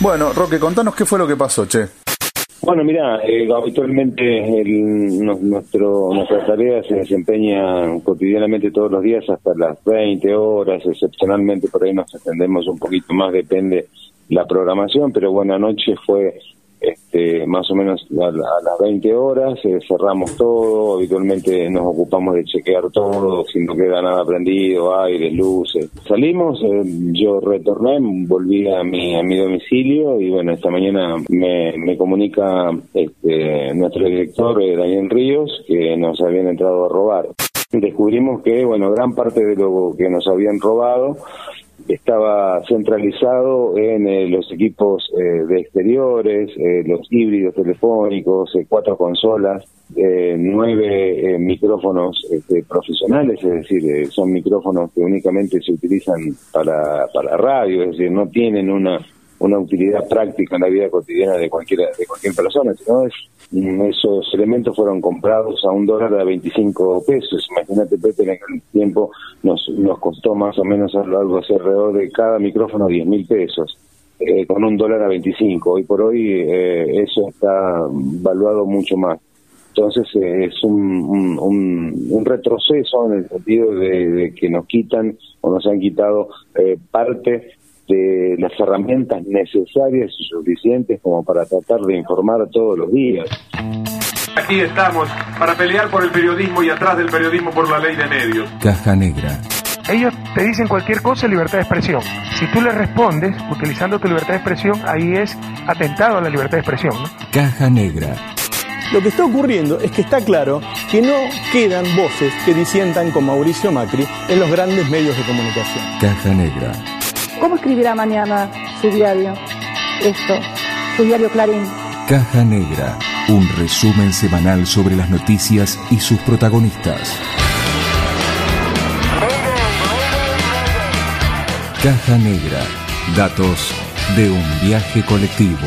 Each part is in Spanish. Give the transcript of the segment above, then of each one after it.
Bueno, Roque, contanos qué fue lo que pasó, che. Bueno, mira, eh, habitualmente el, nuestro, nuestra tarea se desempeña cotidianamente todos los días hasta las 20 horas, excepcionalmente por ahí nos extendemos un poquito más, depende la programación, pero bueno, anoche fue este, más o menos a, las 20 horas, eh, cerramos todo, habitualmente nos ocupamos de chequear todo, si no queda nada prendido, aire, luces. Salimos, eh, yo retorné, volví a mi, a mi domicilio y bueno, esta mañana me, me comunica este, nuestro director, eh, Daniel Ríos, que nos habían entrado a robar. Descubrimos que, bueno, gran parte de lo que nos habían robado estaba centralizado en eh, los equipos eh, de exteriores, eh, los híbridos telefónicos, cuatro consolas, nueve micrófonos este, profesionales, es decir, son micrófonos que únicamente se utilizan para, para radio, es decir, no tienen una una utilidad práctica en la vida cotidiana de cualquiera de cualquier persona, sino es, esos elementos fueron comprados a un dólar a 25 pesos. Imagínate, Pepe, en aquel tiempo nos, nos costó más o menos algo alrededor de cada micrófono 10 mil pesos. Eh, con un dólar a 25. Hoy por hoy eh, eso está valuado mucho más. Entonces eh, es un, un, retroceso en el sentido de, de, que nos quitan o nos han quitado parte de las herramientas necesarias y suficientes como para tratar de informar todos los días. Aquí estamos para pelear por el periodismo y atrás del periodismo por la ley de medios. Caja Negra. Ellos te dicen cualquier cosa libertad de expresión. Si tú les respondes utilizando tu libertad de expresión, ahí es atentado a la libertad de expresión. Caja Negra. Lo que está ocurriendo es que está claro que no quedan voces que disientan con Mauricio Macri en los grandes medios de comunicación. Caja Negra. ¿Cómo escribirá mañana su diario? Esto, su diario Clarín. Caja Negra, un resumen semanal sobre las noticias y sus protagonistas. Caja Negra, datos de un viaje colectivo.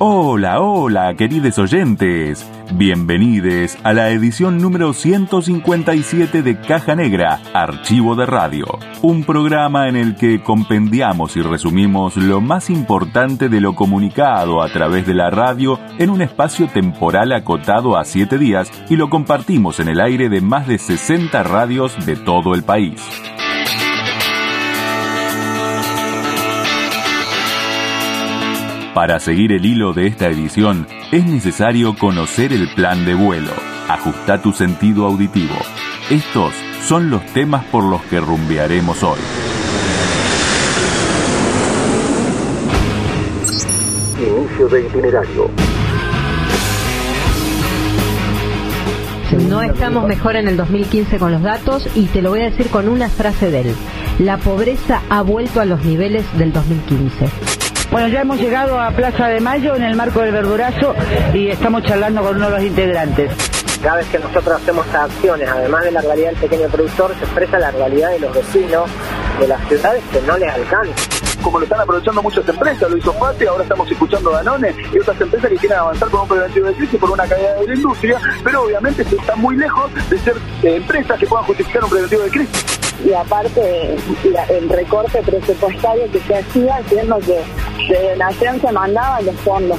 Hola, hola, queridos oyentes. Bienvenidos a la edición número 157 de Caja Negra, Archivo de Radio, un programa en el que compendiamos y resumimos lo más importante de lo comunicado a través de la radio en un espacio temporal acotado a 7 días y lo compartimos en el aire de más de 60 radios de todo el país. Para seguir el hilo de esta edición es necesario conocer el plan de vuelo. Ajusta tu sentido auditivo. Estos son los temas por los que rumbearemos hoy. Inicio de itinerario. No estamos mejor en el 2015 con los datos y te lo voy a decir con una frase de él. La pobreza ha vuelto a los niveles del 2015. Bueno, ya hemos llegado a Plaza de Mayo en el marco del verdurazo y estamos charlando con uno de los integrantes. Cada vez que nosotros hacemos acciones, además de la realidad del pequeño productor, se expresa la realidad de los vecinos de las ciudades que no les alcanza como lo están aprovechando muchas empresas, lo hizo Fate, ahora estamos escuchando Danone y otras empresas que quieren avanzar con un preventivo de crisis por una caída de la industria, pero obviamente están muy lejos de ser eh, empresas que puedan justificar un preventivo de crisis y aparte el recorte presupuestario que se hacía haciendo que de Nación se mandaban los fondos.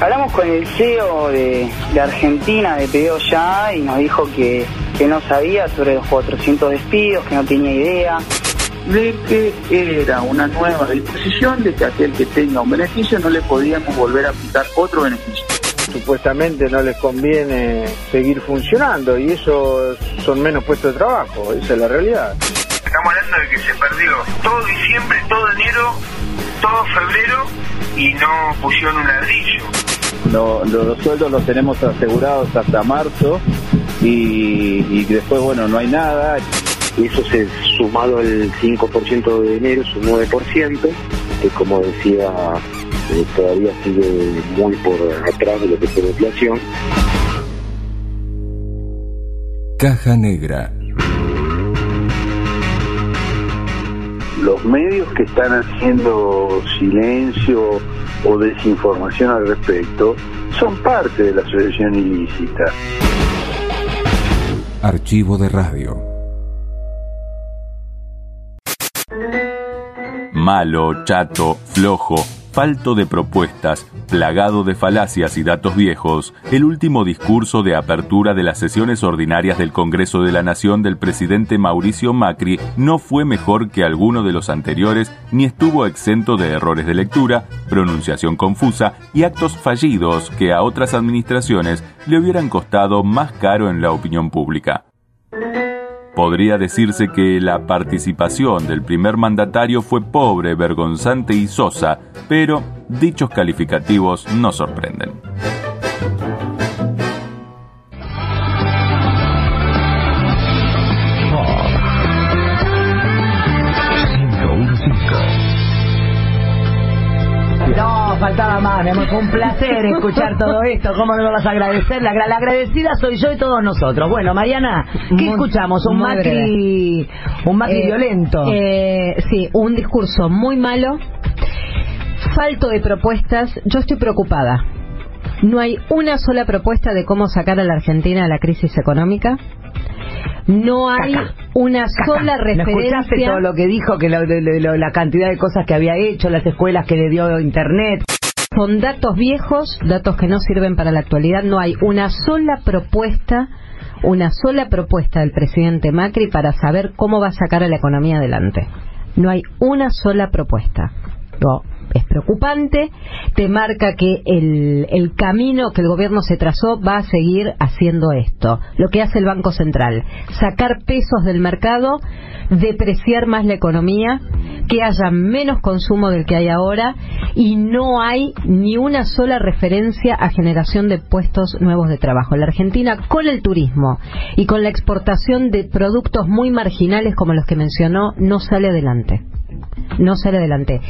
Hablamos con el CEO de, Argentina, de Pedido Ya, y nos dijo que, que no sabía sobre los 400 despidos, que no tenía idea de que era una nueva disposición de que aquel que tenga un beneficio no le podíamos volver a aplicar otro beneficio. Supuestamente no les conviene seguir funcionando y eso son menos puestos de trabajo, esa es la realidad. Estamos hablando de que se perdió todo diciembre, todo enero, todo febrero y no pusieron un ladrillo. los sueldos los tenemos asegurados hasta marzo y, y después, bueno, no hay nada eso se sumado al 5% de enero es un 9%, que como decía, eh, todavía sigue muy por atrás de lo que es la inflación. Caja Negra. Los medios que están haciendo silencio o desinformación al respecto son parte de la asociación ilícita. Archivo de radio. Malo, chato, flojo, falto de propuestas, plagado de falacias y datos viejos, el último discurso de apertura de las sesiones ordinarias del Congreso de la Nación del presidente Mauricio Macri no fue mejor que alguno de los anteriores ni estuvo exento de errores de lectura, pronunciación confusa y actos fallidos que a otras administraciones le hubieran costado más caro en la opinión pública. Podría decirse que la participación del primer mandatario fue pobre, vergonzante y sosa, pero dichos calificativos no sorprenden. Faltaba más, mi amor. Fue un placer escuchar todo esto. ¿Cómo no vas a agradecer? La, la agradecida soy yo y todos nosotros. Bueno, Mariana, ¿qué Muy- escuchamos? Un Macri, un Macri Eh, violento. eh, sí, un discurso muy malo, falto de propuestas. Yo estoy preocupada. No hay una sola propuesta de cómo sacar a la Argentina de la crisis económica. No hay una sola ¿No escuchaste referencia. todo lo que dijo? Que lo- lo- lo- la cantidad de cosas que había hecho, las escuelas que le dio Internet. Son datos viejos, datos que no sirven para la actualidad. No hay una sola propuesta, una sola propuesta del presidente Macri para saber cómo va a sacar a la economía adelante. No hay una sola propuesta. Es preocupante, te marca que el, el camino que el gobierno se trazó va a seguir haciendo esto. Lo que hace el Banco Central, sacar pesos del mercado, depreciar más la economía, que haya menos consumo del que hay ahora y no hay ni una sola referencia a generación de puestos nuevos de trabajo. La Argentina con el turismo y con la exportación de productos muy marginales como los que mencionó no sale adelante. No sale adelante.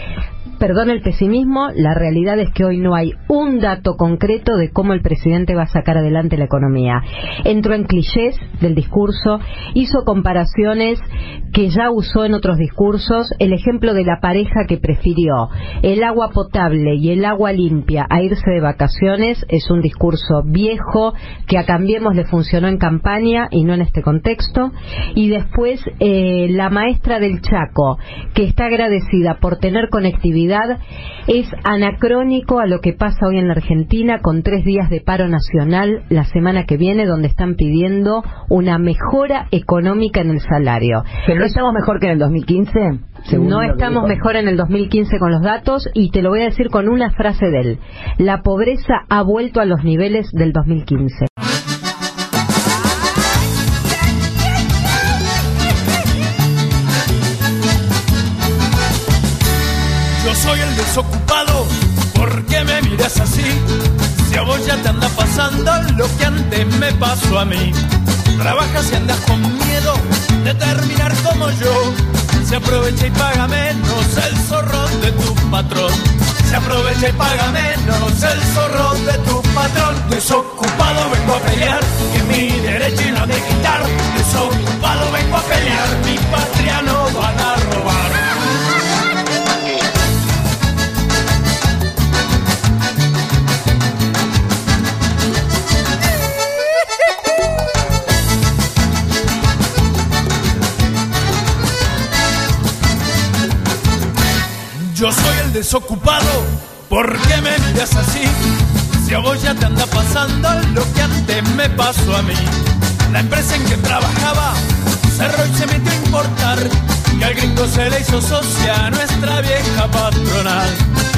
Perdón el pesimismo, la realidad es que hoy no hay un dato concreto de cómo el presidente va a sacar adelante la economía. Entró en clichés del discurso, hizo comparaciones que ya usó en otros discursos, el ejemplo de la pareja que prefirió el agua potable y el agua limpia a irse de vacaciones es un discurso viejo que a Cambiemos le funcionó en campaña y no en este contexto. Y después eh, la maestra del Chaco, que está agradecida por tener conectividad, es anacrónico a lo que pasa hoy en la Argentina con tres días de paro nacional la semana que viene, donde están pidiendo una mejora económica en el salario. ¿Pero no estamos mejor que en el 2015? según No estamos mejor en el 2015 con los datos y te lo voy a decir con una frase de él. La pobreza ha vuelto a los niveles del 2015. Trabajas y andas con miedo de terminar como yo. Se aprovecha y paga menos el zorrón de tu patrón. Se aprovecha y paga menos el zorrón de tu patrón. Desocupado vengo a pelear, que mi derecho no de quitar. Desocupado vengo a pelear, mi patria no van a robar. Yo soy el desocupado, ¿por qué me miras así? Si a vos ya te anda pasando lo que antes me pasó a mí. La empresa en que trabajaba cerró y se metió a importar. Que al gringo se le hizo socia nuestra vieja patronal.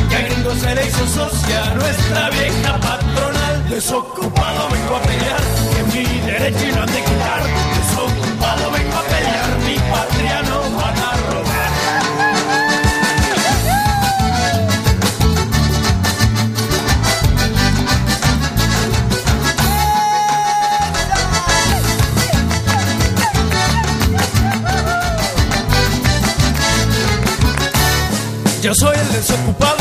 Que al gringo se le hizo socia nuestra vieja patronal. Desocupado vengo a pelear, que mi derecho no han de quitar. Desocupado,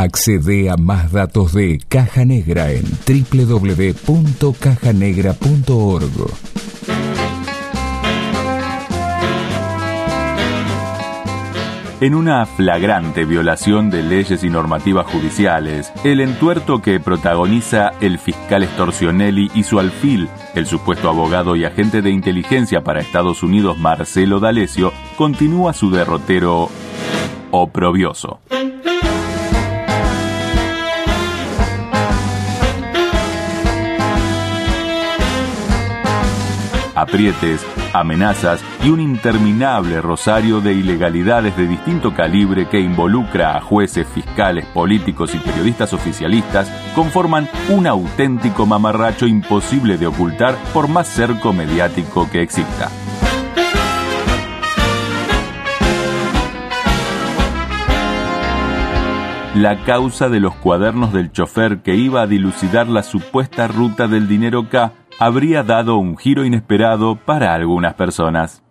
Accede a más datos de Caja Negra en www.cajanegra.org. En una flagrante violación de leyes y normativas judiciales, el entuerto que protagoniza el fiscal Estorcionelli y su alfil, el supuesto abogado y agente de inteligencia para Estados Unidos Marcelo D'Alessio, continúa su derrotero oprobioso. Aprietes, amenazas y un interminable rosario de ilegalidades de distinto calibre que involucra a jueces, fiscales, políticos y periodistas oficialistas conforman un auténtico mamarracho imposible de ocultar por más cerco mediático que exista. la causa de los cuadernos del chofer que iba a dilucidar la supuesta ruta del dinero K habría dado un giro inesperado para algunas personas.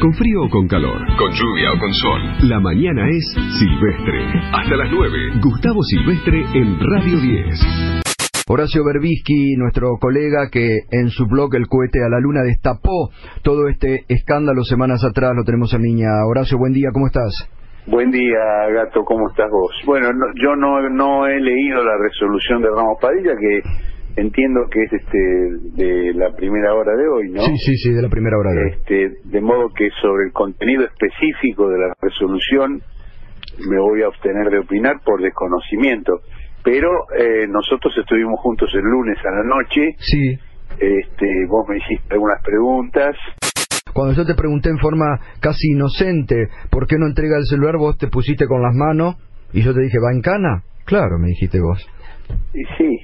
Con frío o con calor, con lluvia o con sol. La mañana es Silvestre. Hasta las 9, Gustavo Silvestre en Radio 10. Horacio Berbisky, nuestro colega que en su blog El cohete a la luna destapó todo este escándalo semanas atrás, lo tenemos a Miña. Horacio, buen día, ¿cómo estás? Buen día, gato, ¿cómo estás vos? Bueno, yo no, no he leído la resolución de Ramos Padilla, que entiendo que es este de la primera hora de hoy, ¿no? Sí, sí, sí, de la primera hora de hoy. Este, de modo que sobre el contenido específico de la resolución me voy a obtener de opinar por desconocimiento pero eh, nosotros estuvimos juntos el lunes a la noche. Sí. Este, vos me hiciste algunas preguntas. Cuando yo te pregunté en forma casi inocente por qué no entrega el celular, vos te pusiste con las manos y yo te dije, ¿va en cana? Claro, me dijiste vos. Y sí,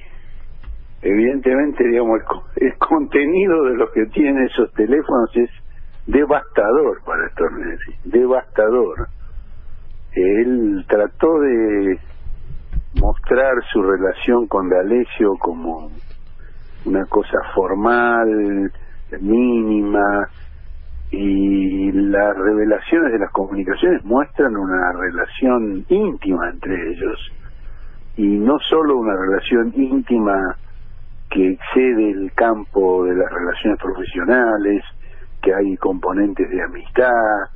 evidentemente, digamos, el, el contenido de lo que tienen esos teléfonos es devastador para Stornelli, devastador. Él trató de mostrar su relación con D'Alessio como una cosa formal, mínima, y las revelaciones de las comunicaciones muestran una relación íntima entre ellos, y no solo una relación íntima que excede el campo de las relaciones profesionales, que hay componentes de amistad,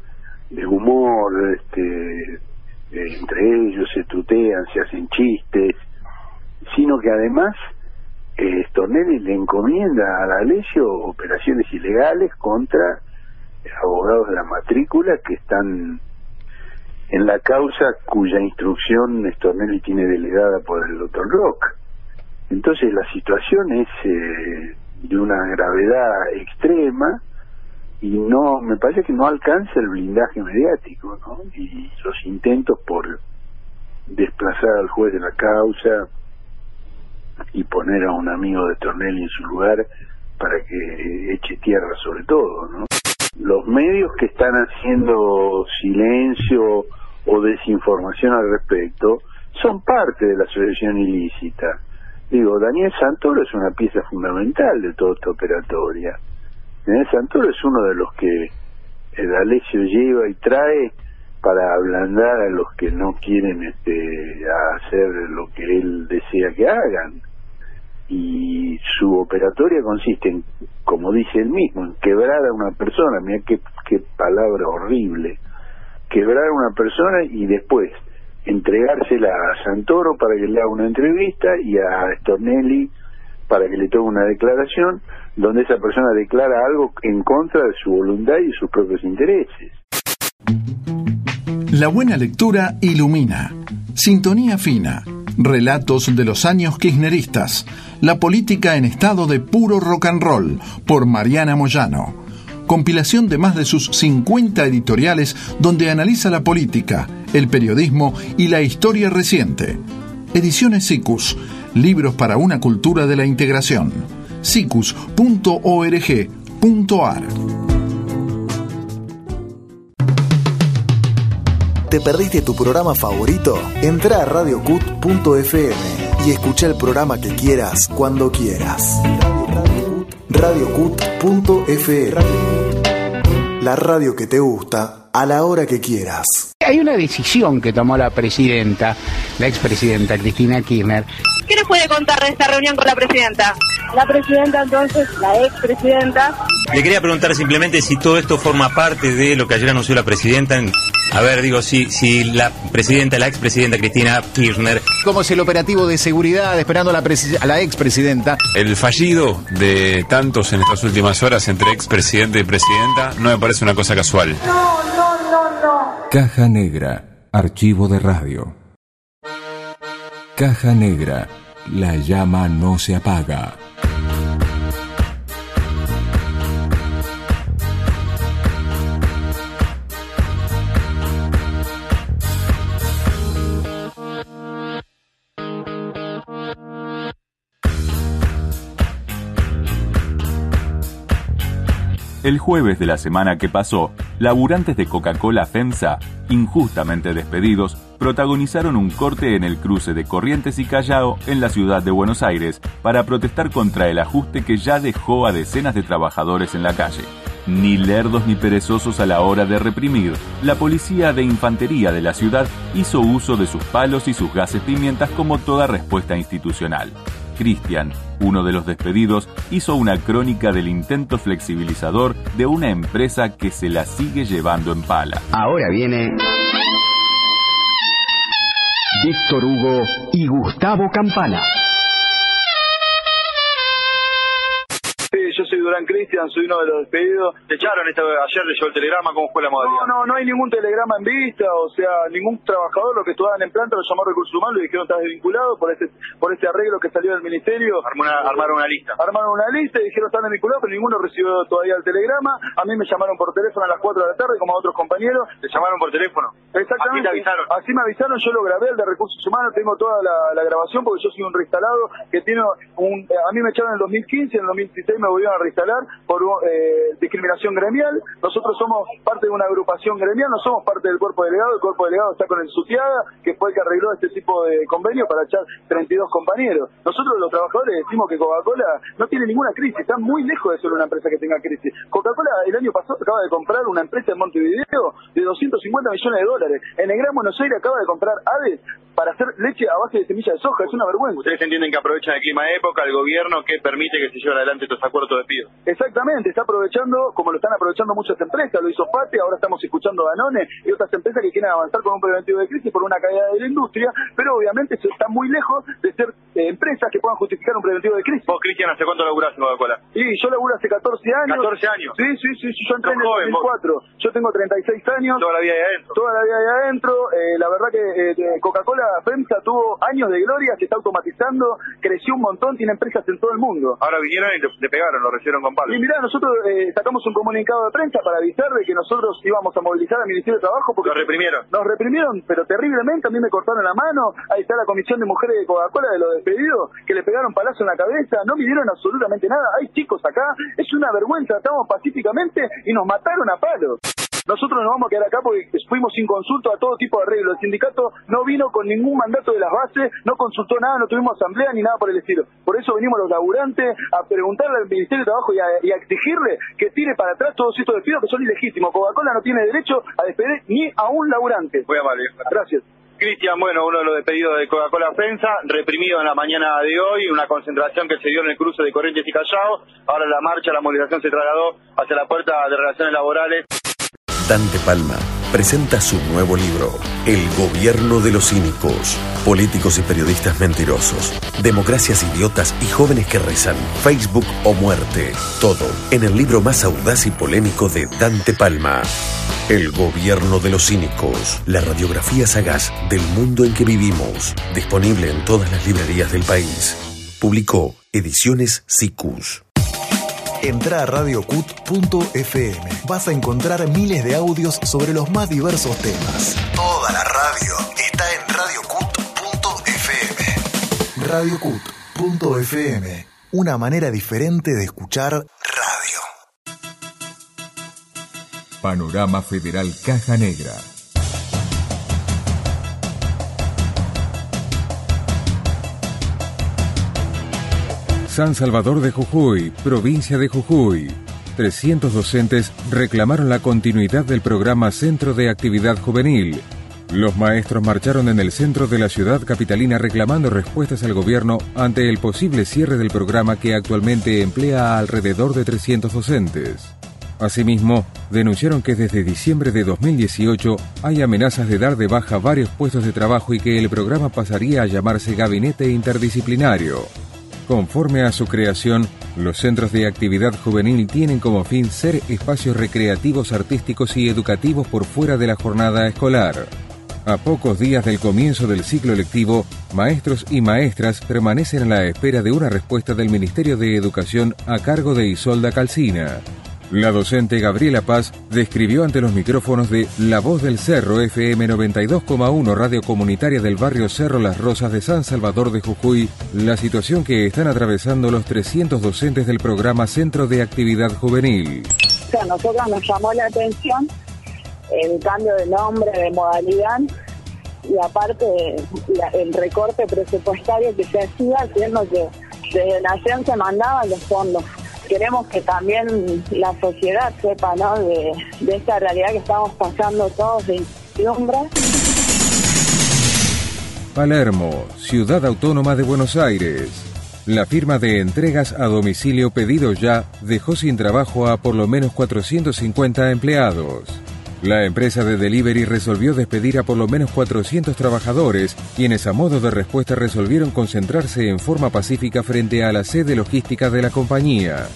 de humor, este, eh, entre ellos se tutean, se hacen chistes, sino que además eh, Stornelli le encomienda a D'Alessio operaciones ilegales contra abogados de la matrícula que están en la causa cuya instrucción Stornelli tiene delegada por el doctor Rock. Entonces la situación es eh, de una gravedad extrema y no me parece que no alcanza el blindaje mediático ¿no? y los intentos por desplazar al juez de la causa y poner a un amigo de Tornelli en su lugar para que eche tierra sobre todo ¿no? Los medios que están haciendo silencio o desinformación al respecto son parte de la asociación ilícita digo Daniel Santoro es una pieza fundamental de toda esta operatoria Daniel Santoro es uno de los que el D'Alessio lleva y trae para ablandar a los que no quieren este, hacer lo que él desea que hagan. Y su operatoria consiste en, como dice él mismo, en quebrar a una persona, mira qué, palabra horrible, quebrar a una persona y después entregársela a Santoro para que le haga una entrevista y a Stornelli para que le tome una declaración donde esa persona declara algo en contra de su voluntad y sus propios intereses. La buena lectura ilumina. Sintonía fina. Relatos de los años kirchneristas. La política en estado de puro rock and roll por Mariana Moyano. Compilación de más de sus 50 editoriales donde analiza la política, el periodismo y la historia reciente. Ediciones SICUS. Libros para una cultura de la integración sicus.org.ar. ¿Te perdiste tu programa favorito? Entra a radiocut.fm y escucha el programa que quieras cuando quieras. radiocut.fm La radio que te gusta, a la hora que quieras. Hay una decisión que tomó la presidenta, la expresidenta Cristina Kirchner. ¿Qué nos puede contar de esta reunión con la presidenta? La presidenta entonces, la expresidenta. Le quería preguntar simplemente si todo esto forma parte de lo que ayer anunció la presidenta. A ver, digo, si, si la presidenta, la expresidenta Cristina Kirchner. ¿Cómo es el operativo de seguridad esperando a la, a la expresidenta? El fallido de tantos en estas últimas horas entre expresidente y presidenta no me parece una cosa casual. No, no, no, no. Caja Negra, archivo de radio. Caja Negra, la llama no se apaga. El jueves de la semana que pasó, laburantes de Coca-Cola FEMSA, injustamente despedidos, protagonizaron un corte en el cruce de Corrientes y Callao en la ciudad de Buenos Aires para protestar contra el ajuste que ya dejó a decenas de trabajadores en la calle. Ni lerdos ni perezosos a la hora de reprimir, la policía de infantería de la ciudad hizo uso de sus palos y sus gases pimientas como toda respuesta institucional. Cristian, uno de los despedidos, hizo una crónica del intento flexibilizador de una empresa que se la sigue llevando en pala. Ahora viene Víctor Hugo y Gustavo Campana. Durán Cristian, soy uno de los despedidos. Te echaron esta, ayer leyó el telegrama, ¿cómo fue la modalidad? No, no, no hay ningún telegrama en vista, o sea, ningún trabajador, lo que estudiaban en planta, lo llamó recursos humanos y dijeron estás desvinculado por este, por este arreglo que salió del ministerio. armaron una lista. Armaron una lista y dijeron están desvinculados, pero ninguno recibió todavía el telegrama. A mí me llamaron por teléfono a las 4 de la tarde, como a otros compañeros. ¿Te llamaron por teléfono? Exactamente. Así te avisaron. Así me avisaron, yo lo grabé, el de recursos humanos, tengo toda la, la grabación porque yo soy un reinstalado que tiene un... A mí me echaron en el 2015, en el 2016 me volvieron a reinstalar por eh, discriminación gremial. Nosotros somos parte de una agrupación gremial, no somos parte del cuerpo delegado. El cuerpo delegado está con el Sutiaga, que fue el que arregló este tipo de convenio para echar 32 compañeros. Nosotros los trabajadores decimos que Coca-Cola no tiene ninguna crisis, está muy lejos de ser una empresa que tenga crisis. Coca-Cola el año pasado acaba de comprar una empresa en Montevideo de 250 millones de dólares. En el Gran Buenos Aires acaba de comprar Aves para hacer leche a base de semilla de soja. Es una vergüenza. Ustedes entienden que aprovechan el clima época, el gobierno que permite que se lleven adelante estos acuerdos de despido. Exactamente, está aprovechando, como lo están aprovechando muchas empresas, lo hizo Fate, ahora estamos escuchando Danone y otras empresas que quieren avanzar con un preventivo de crisis por una caída de la industria, pero obviamente se está muy lejos de ser eh, empresas que puedan justificar un preventivo de crisis. ¿Vos, Cristian, hace cuánto laburás en Coca-Cola? Sí, yo laburo hace 14 años. 14 años. Sí, sí, sí, sí yo entré en el joven, 2004. Yo tengo 36 años. Toda la vida ahí adentro. Toda la vida ahí adentro. Eh, la verdad que eh, Coca-Cola FEMSA tuvo años de gloria, se está automatizando, creció un montón, tiene empresas en todo el mundo. Ahora vinieron y le, le pegaron, lo recibieron con. Y mirá, nosotros eh, sacamos un comunicado de prensa para avisar de que nosotros íbamos a movilizar al Ministerio de Trabajo porque Lo reprimieron. nos reprimieron, pero terriblemente, a mí me cortaron la mano, ahí está la comisión de mujeres de Coca-Cola de los despedidos, que le pegaron palazo en la cabeza, no midieron absolutamente nada, hay chicos acá, es una vergüenza, estamos pacíficamente y nos mataron a palos. Nosotros nos vamos a quedar acá porque fuimos sin consulta a todo tipo de arreglo. El sindicato no vino con ningún mandato de las bases, no consultó nada, no tuvimos asamblea ni nada por el estilo. Por eso venimos los laburantes a preguntarle al Ministerio de Trabajo y a, y a exigirle que tire para atrás todos estos despidos que son ilegítimos. Coca-Cola no tiene derecho a despedir ni a un laburante. Muy amable. Gracias. Cristian, bueno, uno de los despedidos de Coca-Cola Prensa, reprimido en la mañana de hoy, una concentración que se dio en el cruce de Corrientes y Callao. Ahora la marcha, la movilización se trasladó hacia la puerta de relaciones laborales. Dante Palma presenta su nuevo libro, El gobierno de los cínicos, políticos y periodistas mentirosos, democracias idiotas y jóvenes que rezan, Facebook o muerte, todo en el libro más audaz y polémico de Dante Palma. El gobierno de los cínicos, la radiografía sagaz del mundo en que vivimos, disponible en todas las librerías del país. Publicó Ediciones Sicus. Entra a radiocut.fm. Vas a encontrar miles de audios sobre los más diversos temas. Toda la radio está en radiocut.fm. Radiocut.fm. Una manera diferente de escuchar radio. Panorama Federal Caja Negra. San Salvador de Jujuy, provincia de Jujuy. 300 docentes reclamaron la continuidad del programa Centro de Actividad Juvenil. Los maestros marcharon en el centro de la ciudad capitalina reclamando respuestas al gobierno ante el posible cierre del programa que actualmente emplea a alrededor de 300 docentes. Asimismo, denunciaron que desde diciembre de 2018 hay amenazas de dar de baja varios puestos de trabajo y que el programa pasaría a llamarse Gabinete Interdisciplinario. Conforme a su creación, los centros de actividad juvenil tienen como fin ser espacios recreativos, artísticos y educativos por fuera de la jornada escolar. A pocos días del comienzo del ciclo lectivo, maestros y maestras permanecen a la espera de una respuesta del Ministerio de Educación a cargo de Isolda Calcina. La docente Gabriela Paz describió ante los micrófonos de La Voz del Cerro FM 92,1 radio comunitaria del barrio Cerro Las Rosas de San Salvador de Jujuy la situación que están atravesando los 300 docentes del programa Centro de Actividad Juvenil. O sea, nosotros nos llamó la atención el cambio de nombre, de modalidad y aparte el recorte presupuestario que se hacía, haciendo que desde Nación se mandaban los fondos. Queremos que también la sociedad sepa de esta realidad que estamos pasando todos de incertidumbre. Palermo, Ciudad Autónoma de Buenos Aires. La firma de entregas a domicilio pedido ya dejó sin trabajo a por lo menos 450 empleados. La empresa de delivery resolvió despedir a por lo menos 400 trabajadores, quienes a modo de respuesta resolvieron concentrarse en forma pacífica frente a la sede logística de la compañía.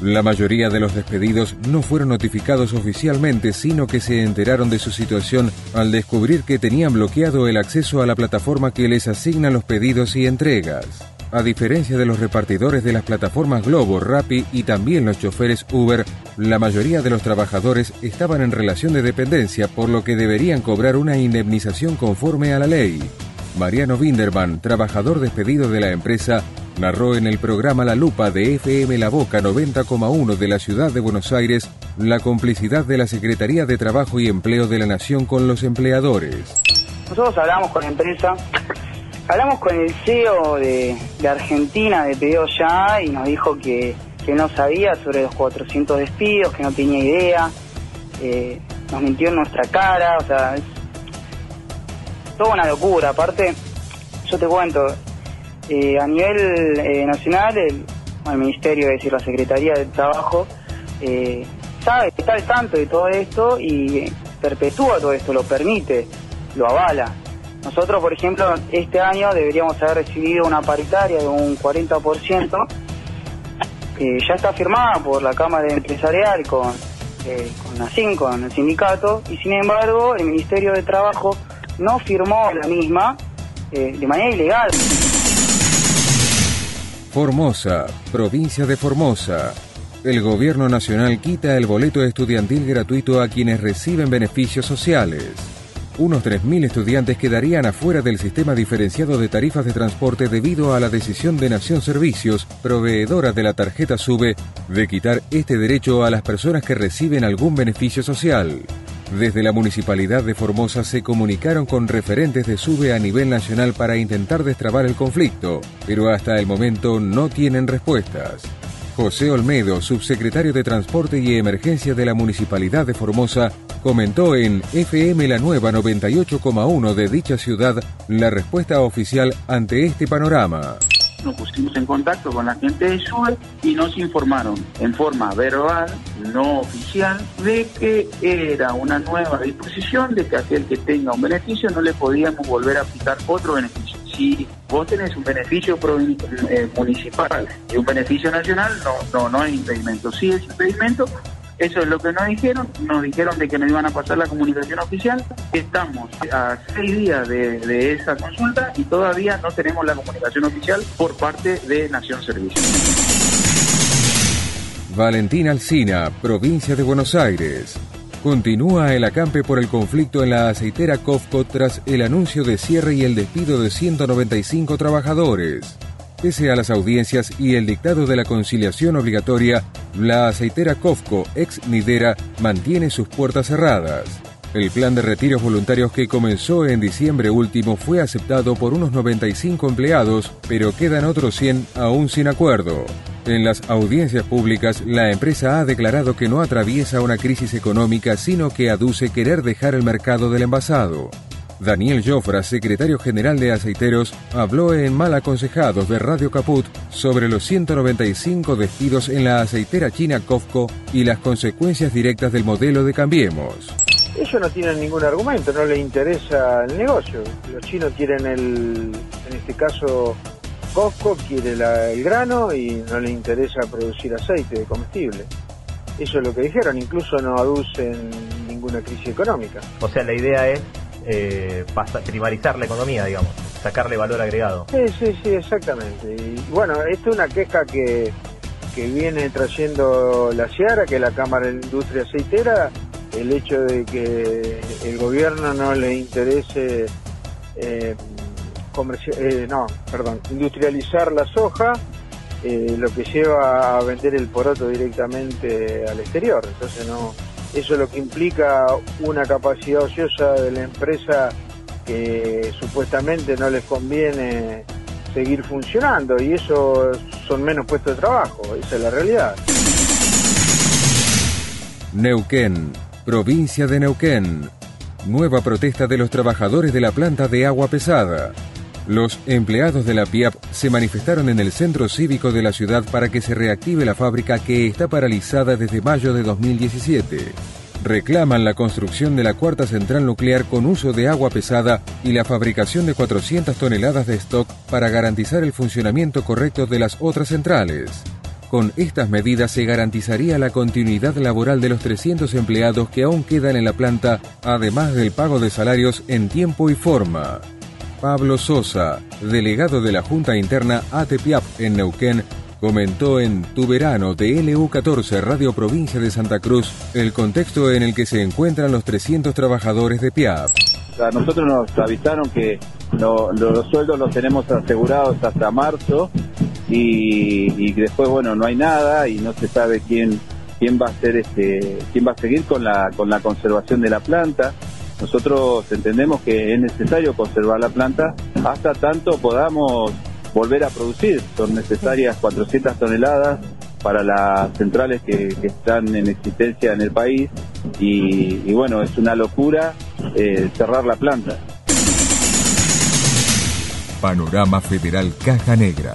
La mayoría de los despedidos no fueron notificados oficialmente, sino que se enteraron de su situación al descubrir que tenían bloqueado el acceso a la plataforma que les asigna los pedidos y entregas. A diferencia de los repartidores de las plataformas Globo, Rappi y también los choferes Uber, la mayoría de los trabajadores estaban en relación de dependencia, por lo que deberían cobrar una indemnización conforme a la ley. Mariano Winderman, trabajador despedido de la empresa, narró en el programa La Lupa de FM La Boca 90,1 de la ciudad de Buenos Aires la complicidad de la Secretaría de Trabajo y Empleo de la Nación con los empleadores. Nosotros hablamos con la empresa, hablamos con el CEO de, Argentina de Pedido Ya y nos dijo que, que no sabía sobre los 400 despidos, que no tenía idea, nos mintió en nuestra cara, o sea, es toda una locura. Aparte, yo te cuento, eh, a nivel eh, nacional, el, el Ministerio, es decir, la Secretaría del Trabajo, eh, sabe, está al tanto de todo esto y perpetúa todo esto, lo permite, lo avala. Nosotros, por ejemplo, este año deberíamos haber recibido una paritaria de un 40%, que ya está firmada por la Cámara Empresarial con, eh, con NACIN, con el sindicato, y sin embargo el Ministerio de Trabajo no firmó la misma eh, de manera ilegal. Formosa, provincia de Formosa. El gobierno nacional quita el boleto estudiantil gratuito a quienes reciben beneficios sociales. Unos 3.000 estudiantes quedarían afuera del sistema diferenciado de tarifas de transporte debido a la decisión de Nación Servicios, proveedora de la tarjeta SUBE, de quitar este derecho a las personas que reciben algún beneficio social. Desde la Municipalidad de Formosa se comunicaron con referentes de SUBE a nivel nacional para intentar destrabar el conflicto, pero hasta el momento no tienen respuestas. José Olmedo, subsecretario de Transporte y Emergencia de la Municipalidad de Formosa, comentó en FM La Nueva 98,1 de dicha ciudad la respuesta oficial ante este panorama. Nos pusimos en contacto con la gente de SUBE y nos informaron en forma verbal, no oficial, de que era una nueva disposición de que aquel que tenga un beneficio no le podíamos volver a aplicar otro beneficio. Si vos tenés un beneficio eh, municipal y un beneficio nacional, no, no, hay impedimento. Sí es impedimento, eso es lo que nos dijeron. Nos dijeron de que nos iban a pasar la comunicación oficial. Estamos a seis días de, de esa consulta y todavía no tenemos la comunicación oficial por parte de Nación Servicio. Valentín Alsina, provincia de Buenos Aires. Continúa el acampe por el conflicto en la aceitera Cofco tras el anuncio de cierre y el despido de 195 trabajadores. Pese a las audiencias y el dictado de la conciliación obligatoria, la aceitera Cofco, ex Nidera, mantiene sus puertas cerradas. El plan de retiros voluntarios que comenzó en diciembre último fue aceptado por unos 95 empleados, pero quedan otros 100 aún sin acuerdo. En las audiencias públicas, la empresa ha declarado que no atraviesa una crisis económica, sino que aduce querer dejar el mercado del envasado. Daniel Jofra, secretario general de Aceiteros, habló en Mal Aconsejados de Radio Caput sobre los 195 despidos en la aceitera china Cofco y las consecuencias directas del modelo de Cambiemos. Ellos no tienen ningún argumento, no les interesa el negocio. Los chinos quieren el, en este caso, Costco quiere la- el grano y no les interesa producir aceite de comestible. Eso es lo que dijeron, incluso no aducen ninguna crisis económica. O sea, la idea es eh, primarizar la economía, digamos, sacarle valor agregado. Sí, sí, sí, exactamente. Y bueno, esta es una queja que, que viene trayendo la Ciara, que es la Cámara de Industria Aceitera, el hecho de que el gobierno no le interese, eh, eh, no, perdón, industrializar la soja, eh, lo que lleva a vender el poroto directamente al exterior. Entonces no, eso es lo que implica una capacidad ociosa de la empresa que supuestamente no les conviene seguir funcionando y eso son menos puestos de trabajo, esa es la realidad. Neuquén, provincia de Neuquén. Nueva protesta de los trabajadores de la planta de agua pesada. Los empleados de la PIAP se manifestaron en el centro cívico de la ciudad para que se reactive la fábrica que está paralizada desde mayo de 2017. Reclaman la construcción de la cuarta central nuclear con uso de agua pesada y la fabricación de 400 toneladas de stock para garantizar el funcionamiento correcto de las otras centrales. Con estas medidas se garantizaría la continuidad laboral de los 300 empleados que aún quedan en la planta, además del pago de salarios en tiempo y forma. Pablo Sosa, delegado de la Junta Interna ATPIAP en Neuquén, comentó en Tu Verano de LU14 Radio Provincia de Santa Cruz el contexto en el que se encuentran los 300 trabajadores de PIAP. A nosotros nos avisaron que lo- lo- los sueldos los tenemos asegurados hasta marzo y, después bueno no hay nada y no se sabe quién quién va a ser este quién va a seguir con la con la conservación de la planta. Nosotros entendemos que es necesario conservar la planta hasta tanto podamos volver a producir. Son necesarias 400 toneladas para las centrales que, están en existencia en el país y, y bueno, es una locura eh, cerrar la planta. Panorama Federal Caja Negra.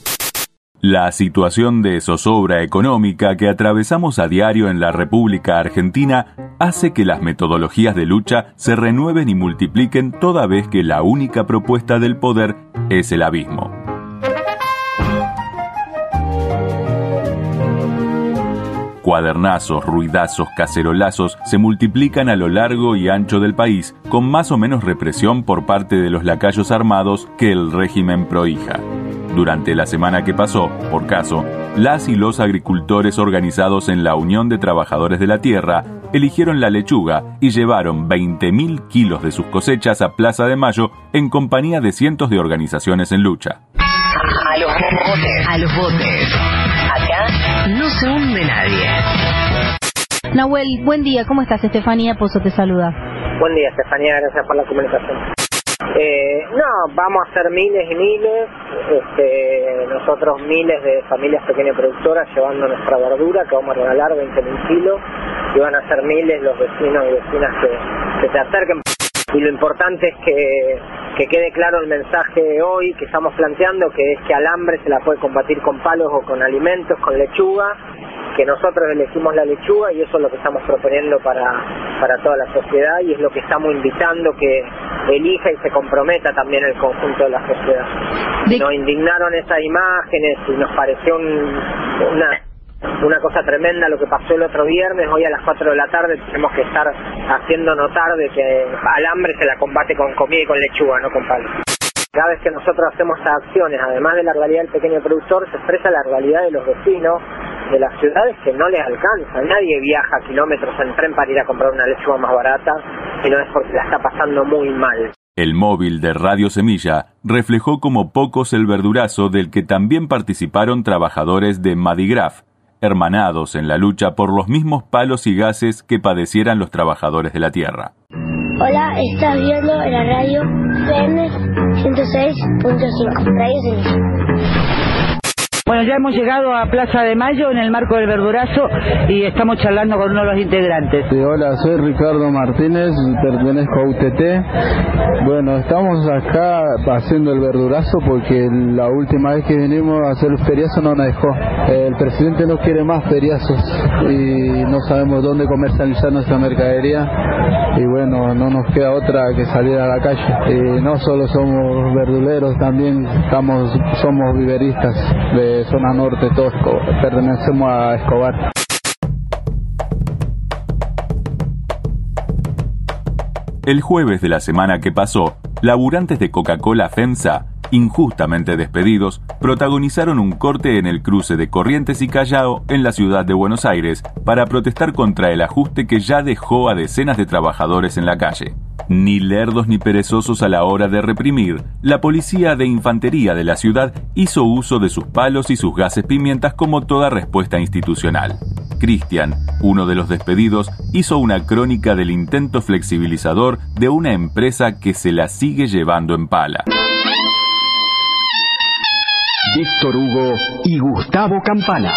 La situación de zozobra económica que atravesamos a diario en la República Argentina hace que las metodologías de lucha se renueven y multipliquen toda vez que la única propuesta del poder es el abismo. Cuadernazos, ruidazos, cacerolazos se multiplican a lo largo y ancho del país, con más o menos represión por parte de los lacayos armados que el régimen prohija. Durante la semana que pasó, por caso, las y los agricultores organizados en la Unión de Trabajadores de la Tierra eligieron la lechuga y llevaron 20.000 kilos de sus cosechas a Plaza de Mayo en compañía de cientos de organizaciones en lucha. A los botes. A los botes. Acá no se hunde nadie. Nahuel, buen día, ¿cómo estás? Estefanía Pozo te saluda. Buen día, Estefanía, gracias por la comunicación. Eh, no, vamos a hacer miles y miles, este, nosotros miles de familias pequeñas productoras llevando nuestra verdura que vamos a regalar 20 mil kilos y van a ser miles los vecinos y vecinas que, se acerquen. Y lo importante es que, que quede claro el mensaje hoy que estamos planteando, que es que al hambre se la puede combatir con palos o con alimentos, con lechuga, que nosotros elegimos la lechuga y eso es lo que estamos proponiendo para, para toda la sociedad y es lo que estamos invitando que elija y se comprometa también el conjunto de la sociedad. Nos indignaron esas imágenes y nos pareció un- una una cosa tremenda lo que pasó el otro viernes, hoy a las 4 de la tarde tenemos que estar haciendo notar de que al hambre se la combate con comida y con lechuga, no con palos. Cada vez que nosotros hacemos acciones, además de la realidad del pequeño productor, se expresa la realidad de los vecinos, de las ciudades que no les alcanza. Nadie viaja kilómetros en tren para ir a comprar una lechuga más barata y no es porque la está pasando muy mal. El móvil de Radio Semilla reflejó como pocos el verdurazo del que también participaron trabajadores de Madigraf, hermanados en la lucha por los mismos palos y gases que padecieran los trabajadores de la tierra. Hola, estás viendo en la radio PM 106.5, Radio Semilla. Bueno, ya hemos llegado a Plaza de Mayo en el marco del verdurazo y estamos charlando con uno de los integrantes. Hola, soy Ricardo Martínez, pertenezco a UTT. Bueno, estamos acá haciendo el verdurazo porque la última vez que vinimos a hacer el feriazo no nos dejó. El presidente no quiere más feriazos y no sabemos dónde comercializar nuestra mercadería y bueno, no nos queda otra que salir a la calle. Y no solo somos verduleros, también estamos, somos viveristas de zona norte, todos pertenecemos a Escobar. El jueves de la semana que pasó, laburantes de Coca-Cola FEMSA, injustamente despedidos, protagonizaron un corte en el cruce de Corrientes y Callao en la ciudad de Buenos Aires para protestar contra el ajuste que ya dejó a decenas de trabajadores en la calle. Ni lerdos ni perezosos a la hora de reprimir, la policía de infantería de la ciudad hizo uso de sus palos y sus gases pimientas como toda respuesta institucional. Cristian, uno de los despedidos, hizo una crónica del intento flexibilizador de una empresa que se la sigue llevando en pala. Víctor Hugo y Gustavo Campana.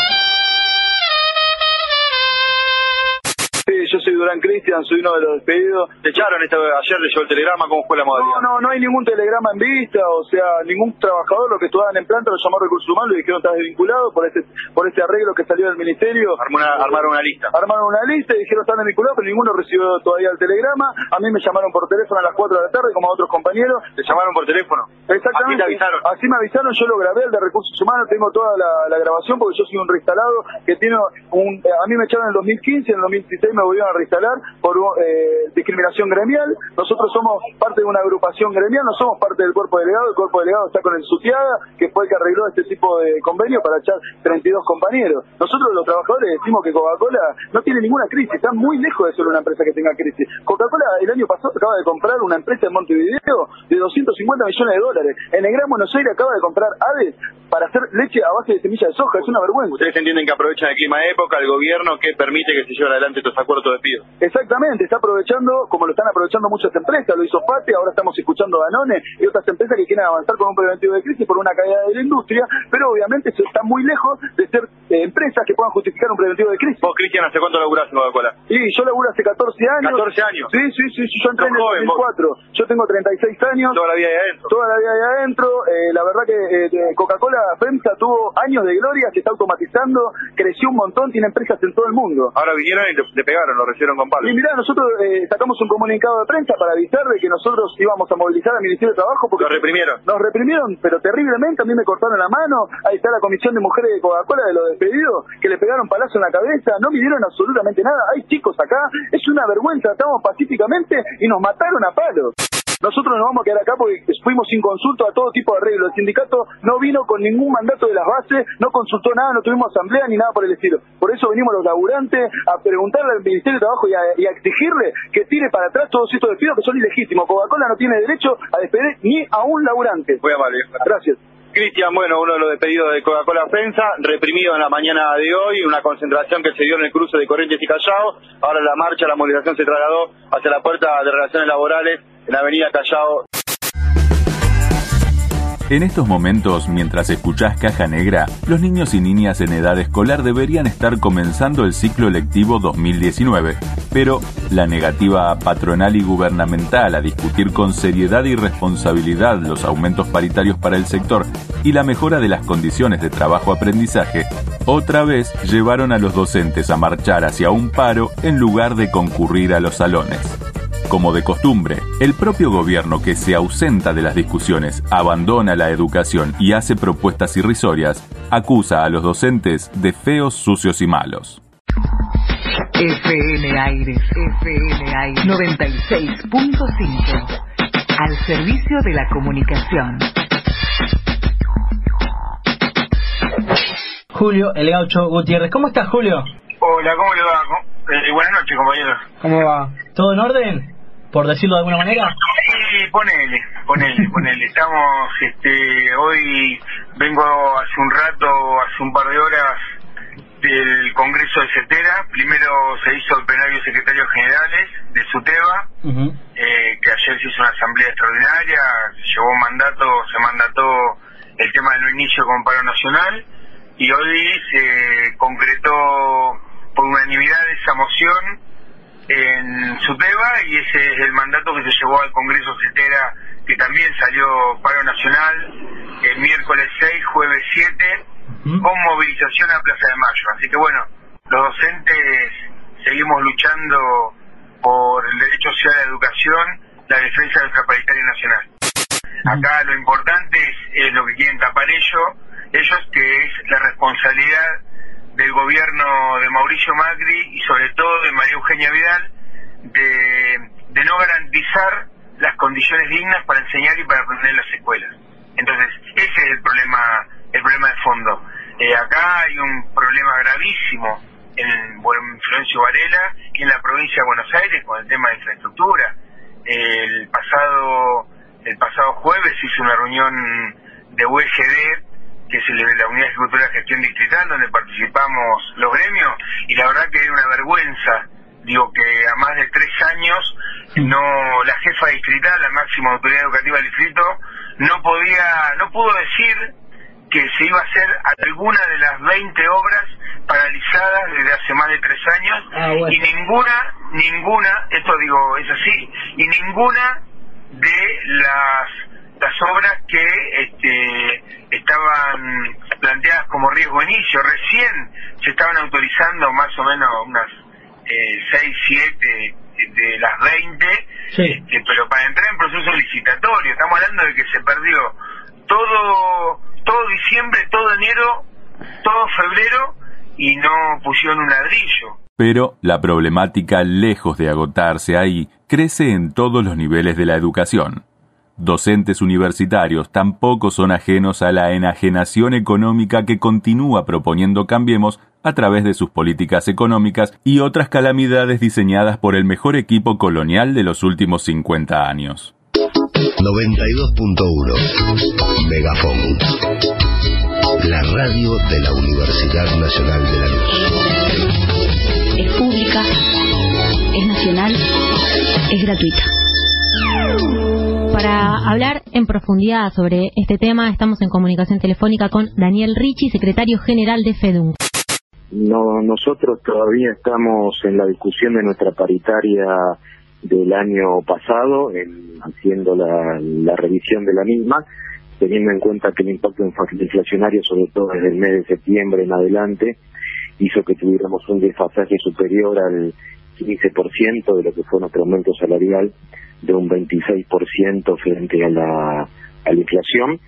Durán Cristian, soy uno de los despedidos. Te echaron esta, ayer le llegó el telegrama, ¿cómo fue la modalidad? No, no, no hay ningún telegrama en vista, o sea, ningún trabajador, lo que estudiaban en planta, lo llamó Recursos Humanos y dijeron estás desvinculado por este, por este arreglo que salió del ministerio. armaron una lista. Armaron una lista y dijeron están desvinculados, pero ninguno recibió todavía el telegrama. A mí me llamaron por teléfono a las 4 de la tarde, como a otros compañeros. ¿Te llamaron por teléfono? Exactamente. Así te avisaron. Así me avisaron, yo lo grabé, el de Recursos Humanos, tengo toda la, grabación porque yo soy un reinstalado que tiene un... A mí me echaron en el 2015, en el 2016 me volvieron a reinstalar por eh, discriminación gremial. Nosotros somos parte de una agrupación gremial, no somos parte del cuerpo delegado. El cuerpo delegado está con el Sutiaga, que fue el que arregló este tipo de convenio para echar 32 compañeros. Nosotros los trabajadores decimos que Coca-Cola no tiene ninguna crisis, está muy lejos de ser una empresa que tenga crisis. Coca-Cola el año pasado acaba de comprar una empresa en Montevideo de 250 millones de dólares. En el Gran Buenos Aires acaba de comprar Aves para hacer leche a base de semilla de soja. Es una vergüenza. Ustedes entienden que aprovechan el clima de época, el gobierno que permite que se lleven adelante estos acuerdos de despido. Exactamente, está aprovechando, como lo están aprovechando muchas empresas, lo hizo FATE, ahora estamos escuchando Danone y otras empresas que quieren avanzar con un preventivo de crisis por una caída de la industria, pero obviamente se está muy lejos de ser eh, empresas que puedan justificar un preventivo de crisis. Vos, Cristian, ¿hace cuánto laburás en Coca-Cola? Sí, yo laburo hace 14 años. 14 años. Sí, sí, sí, yo entré en el 2004. Yo tengo 36 años. Toda la vida ahí adentro. Toda la vida ahí adentro. Eh, la verdad que eh, Coca-Cola FEMSA tuvo años de gloria, se está automatizando, creció un montón, tiene empresas en todo el mundo. Ahora vinieron y le, pegaron, lo recibieron con palos. Y mirá, nosotros eh, sacamos un comunicado de prensa para avisar de que nosotros íbamos a movilizar al Ministerio de Trabajo porque... Nos reprimieron. Nos reprimieron, pero terriblemente, a mí me cortaron la mano, ahí está la Comisión de Mujeres de Coca-Cola de los despedidos, que le pegaron palazo en la cabeza, no midieron absolutamente nada, hay chicos acá, es una vergüenza, estamos pacíficamente y nos mataron a palos. Nosotros nos vamos a quedar acá porque fuimos sin consulta a todo tipo de arreglo. El sindicato no vino con ningún mandato de las bases, no consultó nada, no tuvimos asamblea ni nada por el estilo. Por eso venimos los laburantes a preguntarle al Ministerio de Trabajo y a, exigirle que tire para atrás todos estos despidos que son ilegítimos. Coca-Cola no tiene derecho a despedir ni a un laburante. Muy amable. Gracias. Cristian, bueno, uno de los despedidos de Coca-Cola Prensa, reprimido en la mañana de hoy, una concentración que se dio en el cruce de Corrientes y Callao. Ahora la marcha, la movilización se trasladó hacia la puerta de relaciones laborales en avenida Callao. En estos momentos, mientras escuchás Caja Negra, los niños y niñas en edad escolar deberían estar comenzando el ciclo lectivo 2019, pero la negativa patronal y gubernamental a discutir con seriedad y responsabilidad los aumentos paritarios para el sector y la mejora de las condiciones de trabajo-aprendizaje, otra vez llevaron a los docentes a marchar hacia un paro en lugar de concurrir a los salones. Como de costumbre, el propio gobierno que se ausenta de las discusiones, abandona la educación y hace propuestas irrisorias, acusa a los docentes de feos, sucios y malos. FM Aires, FM Aires 96.5, al servicio de la comunicación. Julio El Gaucho Gutiérrez. ¿Cómo estás, Julio? Hola, ¿cómo le va? Eh, buenas noches, compañero. ¿Cómo va? ¿Todo en orden? Por decirlo de alguna manera. Sí, ponele, ponele, ponele. Estamos, este, hoy vengo hace un rato, hace un par de horas del Congreso de CETERA. Primero se hizo el plenario de secretarios generales de SUTEBA, eh, que ayer se hizo una asamblea extraordinaria, se llevó mandato, se mandató el tema del inicio con paro nacional y hoy se concretó por unanimidad esa moción en SUTEBA y ese es el mandato que se llevó al Congreso CETERA que también salió paro nacional el miércoles 6, jueves 7 con movilización a Plaza de Mayo. Así que bueno, los docentes seguimos luchando por el derecho social a la educación, la defensa de nuestra paritaria nacional. Acá lo importante es, lo que quieren tapar ellos, ellos que es la responsabilidad del gobierno de Mauricio Macri y sobre todo de María Eugenia Vidal de, no garantizar las condiciones dignas para enseñar y para aprender en las escuelas. Entonces, ese es el problema, el problema de fondo. Eh, acá hay un problema gravísimo en, bueno, Florencio Varela y en la provincia de Buenos Aires con el tema de infraestructura. el pasado el pasado jueves hizo una reunión de USD, que es la Unidad Ejecutiva de Gestión Distrital, donde participamos los gremios, y la verdad que era una vergüenza, digo que a más de tres años no la jefa distrital, la máxima autoridad educativa del distrito, no podía, no pudo decir que se iba a hacer alguna de las 20 obras paralizadas desde hace más de tres años Ah, y ninguna, ninguna, esto digo, es así, y ninguna de las las obras que este, estaban planteadas como riesgo de inicio. Recién se estaban autorizando más o menos unas eh, 6, 7 de las 20, este, pero para entrar en proceso licitatorio, estamos hablando de que se perdió todo todo diciembre, todo enero, todo febrero y no pusieron un ladrillo. Pero la problemática, lejos de agotarse ahí, crece en todos los niveles de la educación. Docentes universitarios tampoco son ajenos a la enajenación económica que continúa proponiendo Cambiemos a través de sus políticas económicas y otras calamidades diseñadas por el mejor equipo colonial de los últimos 50 años. 92.1 Megafon La radio de la Universidad Nacional de la Luz Es pública, es nacional, es gratuita. Para hablar en profundidad sobre este tema, estamos en comunicación telefónica con Daniel Ricci, secretario general de FEDUN. No, nosotros todavía estamos en la discusión de nuestra paritaria del año pasado, en, haciendo la, la revisión de la misma, teniendo en cuenta que el impacto inflacionario, sobre todo desde el mes de septiembre en adelante, hizo que tuviéramos un desfasaje superior al 15% de lo que fue nuestro aumento salarial, de un 26% frente a la, a la inflación.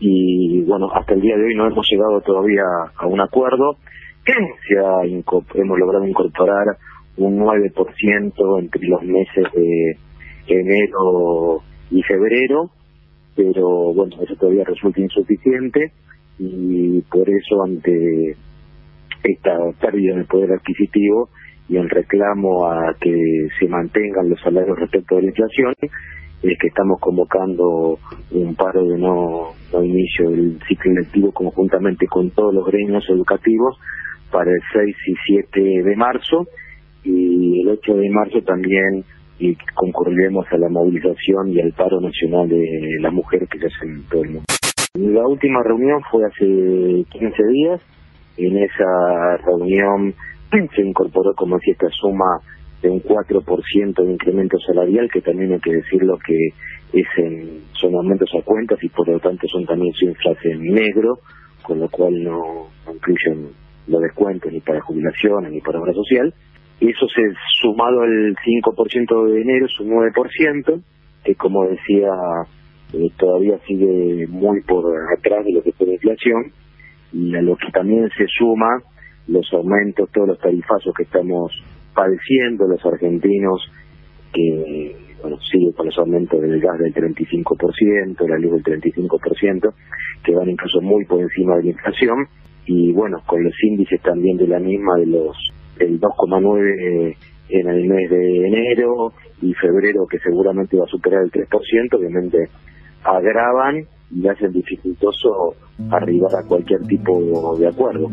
Y bueno, hasta el día de hoy no hemos llegado todavía a un acuerdo. Se ha hemos logrado incorporar un 9% entre los meses de enero y febrero, pero bueno, eso todavía resulta insuficiente y por eso ante esta pérdida de poder adquisitivo y el reclamo a que se mantengan los salarios respecto de la inflación, es que estamos convocando un paro de no, inicio del ciclo lectivo conjuntamente con todos los gremios educativos para el 6 y 7 de marzo y el 8 de marzo también y concurriremos a la movilización y al paro nacional de las mujeres que se hacen en todo el mundo. La última reunión fue hace 15 días. En esa reunión se incorporó, como decía, esta suma de un 4% de incremento salarial, que también hay que decirlo que es en, son aumentos a cuentas y por lo tanto son también cifras en negro, con lo cual no, no incluyen los descuentos ni para jubilaciones ni para obra social. Eso se sumado al 5% de enero es un 9%, que como decía, eh, todavía sigue muy por atrás de lo que fue la inflación, y a lo que también se suma los aumentos, todos los tarifazos que estamos padeciendo los argentinos, que bueno, sigue con los aumentos del gas del 35%, la luz del 35%, que van incluso muy por encima de la inflación, y bueno, con los índices también de la misma de los el 2,9 en el mes de enero y febrero que seguramente va a superar el 3%, obviamente agravan y hacen dificultoso arribar a cualquier tipo de acuerdo.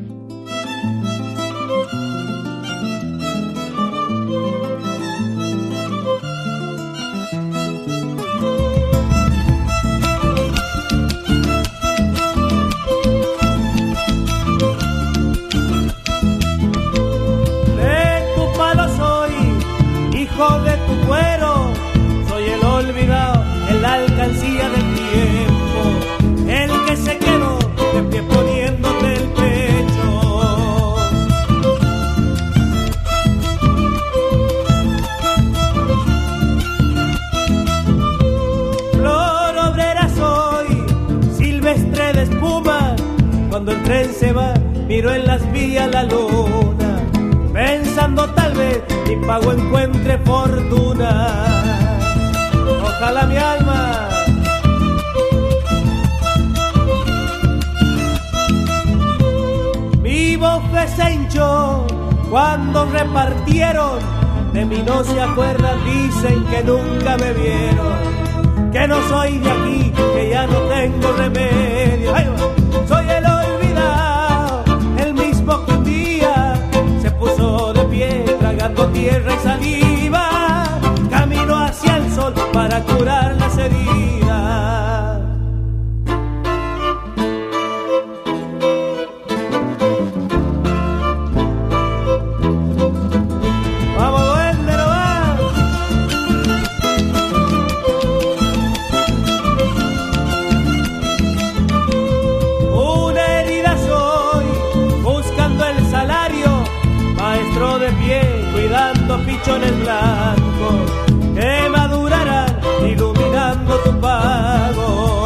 Pichones blancos que madurarán iluminando tu pago.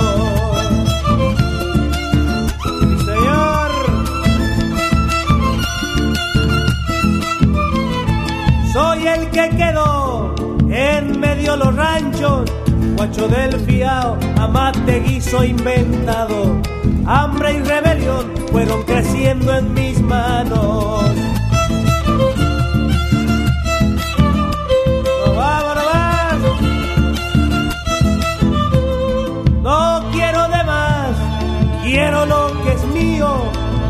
Señor, soy el que quedó en medio los ranchos, guacho del fiao, amate guiso inventado. Hambre y rebelión fueron creciendo en mis manos.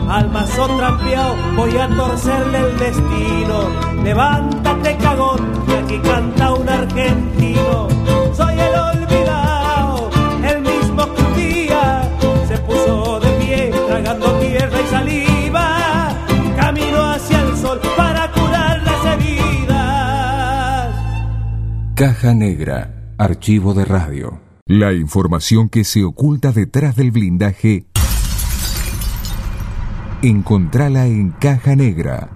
Al mazo trampeado voy a torcerle el destino. Levántate cagón, y aquí canta un argentino. Soy el olvidado, el mismo que un día se puso de pie, tragando tierra y saliva. Camino hacia el sol para curar las heridas. Caja Negra, archivo de radio. La información que se oculta detrás del blindaje, encontrala en Caja Negra.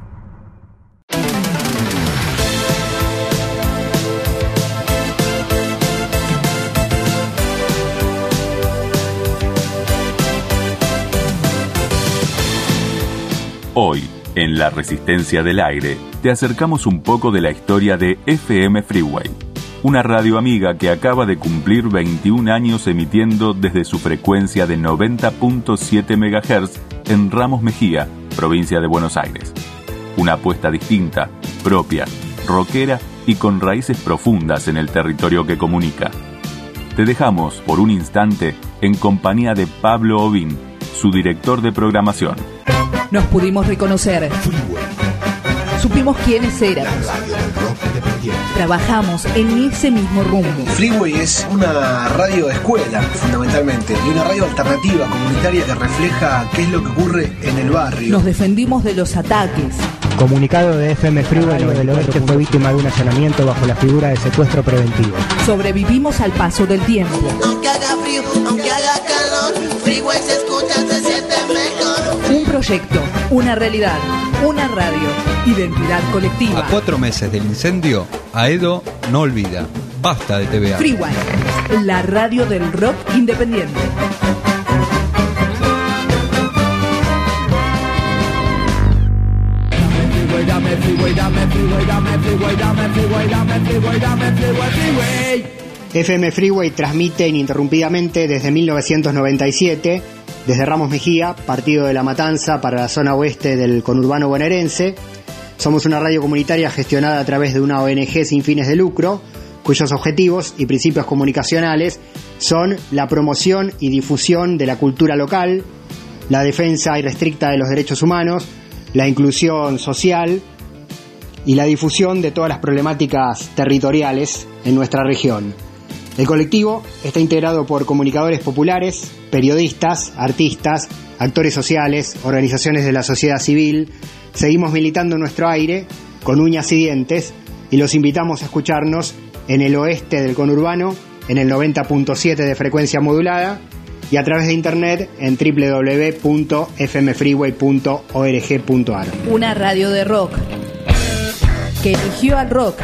Hoy, en La Resistencia del Aire, te acercamos un poco de la historia de FM Freeway, una radio amiga que acaba de cumplir 21 años emitiendo desde su frecuencia de 90.7 MHz en Ramos Mejía, provincia de Buenos Aires. Una apuesta distinta, propia, rockera y con raíces profundas en el territorio que comunica. Te dejamos por un instante en compañía de Pablo Ovín, su director de programación. Nos pudimos reconocer. Supimos quiénes éramos. Trabajamos en ese mismo rumbo. Freeway es una radio escuela, fundamentalmente, y una radio alternativa, comunitaria que refleja qué es lo que ocurre en el barrio. Nos defendimos de los ataques. Comunicado de FM Freeway del Oeste fue víctima de un allanamiento bajo la figura de secuestro preventivo. Sobrevivimos al paso del tiempo. Aunque haga frío, aunque haga calor, Freeway se escucha, se siente mejor. Proyecto, una realidad, una radio, identidad colectiva. A cuatro meses del incendio, Aedo no olvida. Basta de TVA. Freeway, la radio del rock independiente. FM Freeway transmite ininterrumpidamente desde 1997 desde Ramos Mejía, partido de La Matanza para la zona oeste del conurbano bonaerense. Somos una radio comunitaria gestionada a través de una ONG sin fines de lucro, cuyos objetivos y principios comunicacionales son la promoción y difusión de la cultura local, la defensa irrestricta de los derechos humanos, la inclusión social y la difusión de todas las problemáticas territoriales en nuestra región. El colectivo está integrado por comunicadores populares, periodistas, artistas, actores sociales, organizaciones de la sociedad civil. Seguimos militando nuestro aire con uñas y dientes y los invitamos a escucharnos en el oeste del conurbano, en el 90.7 de frecuencia modulada y a través de internet en www.fmfreeway.org.ar. Una radio de rock que eligió al rock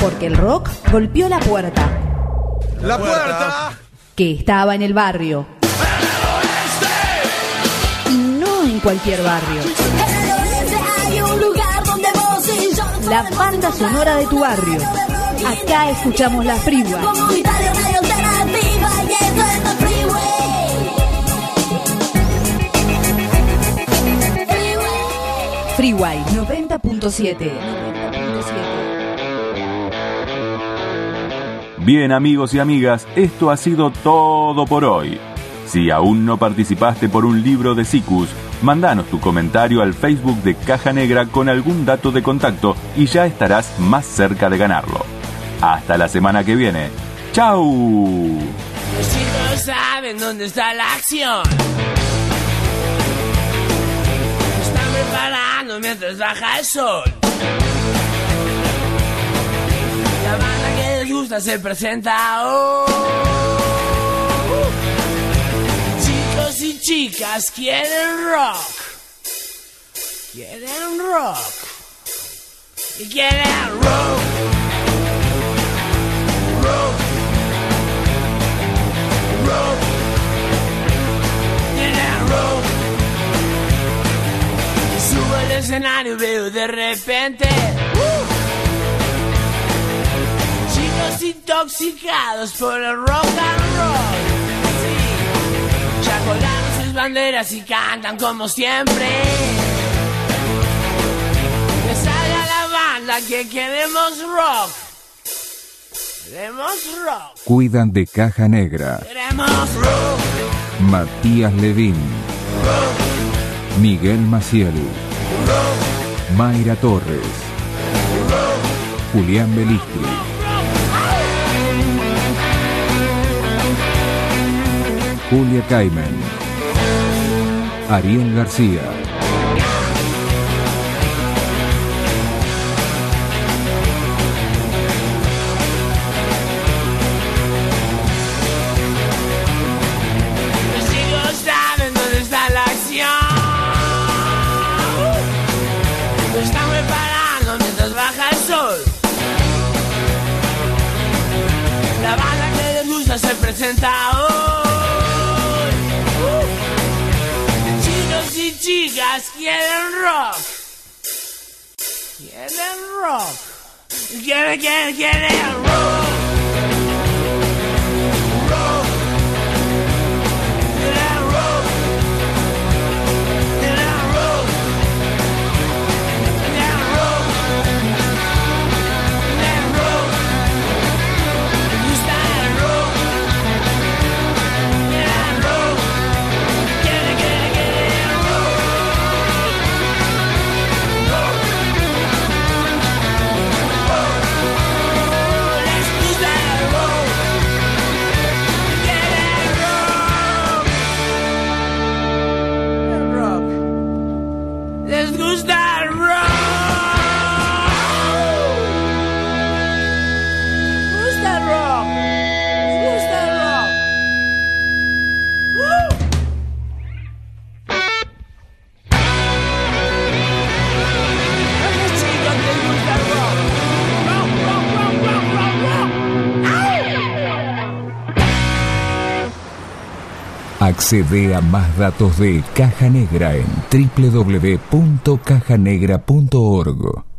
porque el rock golpeó la puerta. La puerta que estaba en el barrio. Y no en cualquier barrio. La banda sonora de tu barrio. Acá escuchamos la Freeway. Freeway 90.7. Bien amigos y amigas, esto ha sido todo por hoy. Si aún no participaste por un libro de SICUS, mandanos tu comentario al Facebook de Caja Negra con algún dato de contacto y ya estarás más cerca de ganarlo. Hasta la semana que viene. ¡Chau! Saben dónde está la acción. Están preparando mientras baja el sol. Gusta se presenta hoy. Chicos y chicas quieren rock. Quieren rock. Y quieren rock. Rock. Rock. Quieren rock. Y subo al escenario y veo de repente. Intoxicados por el rock and roll. Sí. Ya colgaron sus banderas y cantan como siempre. Que salga la banda que queremos rock. Queremos rock. Cuidan de Caja Negra. Queremos rock. Matías Levín. Miguel Maciel. Mayra Torres. Julián Belistri. Julia Caimen. Ariel García. Los chicos saben dónde está la acción. Lo están preparando mientras baja el sol. La banda que les se presenta hoy. Chicas quieren rock. Quieren rock. Quieren, quieren, quieren Accede a más datos de Caja Negra en www.cajanegra.org.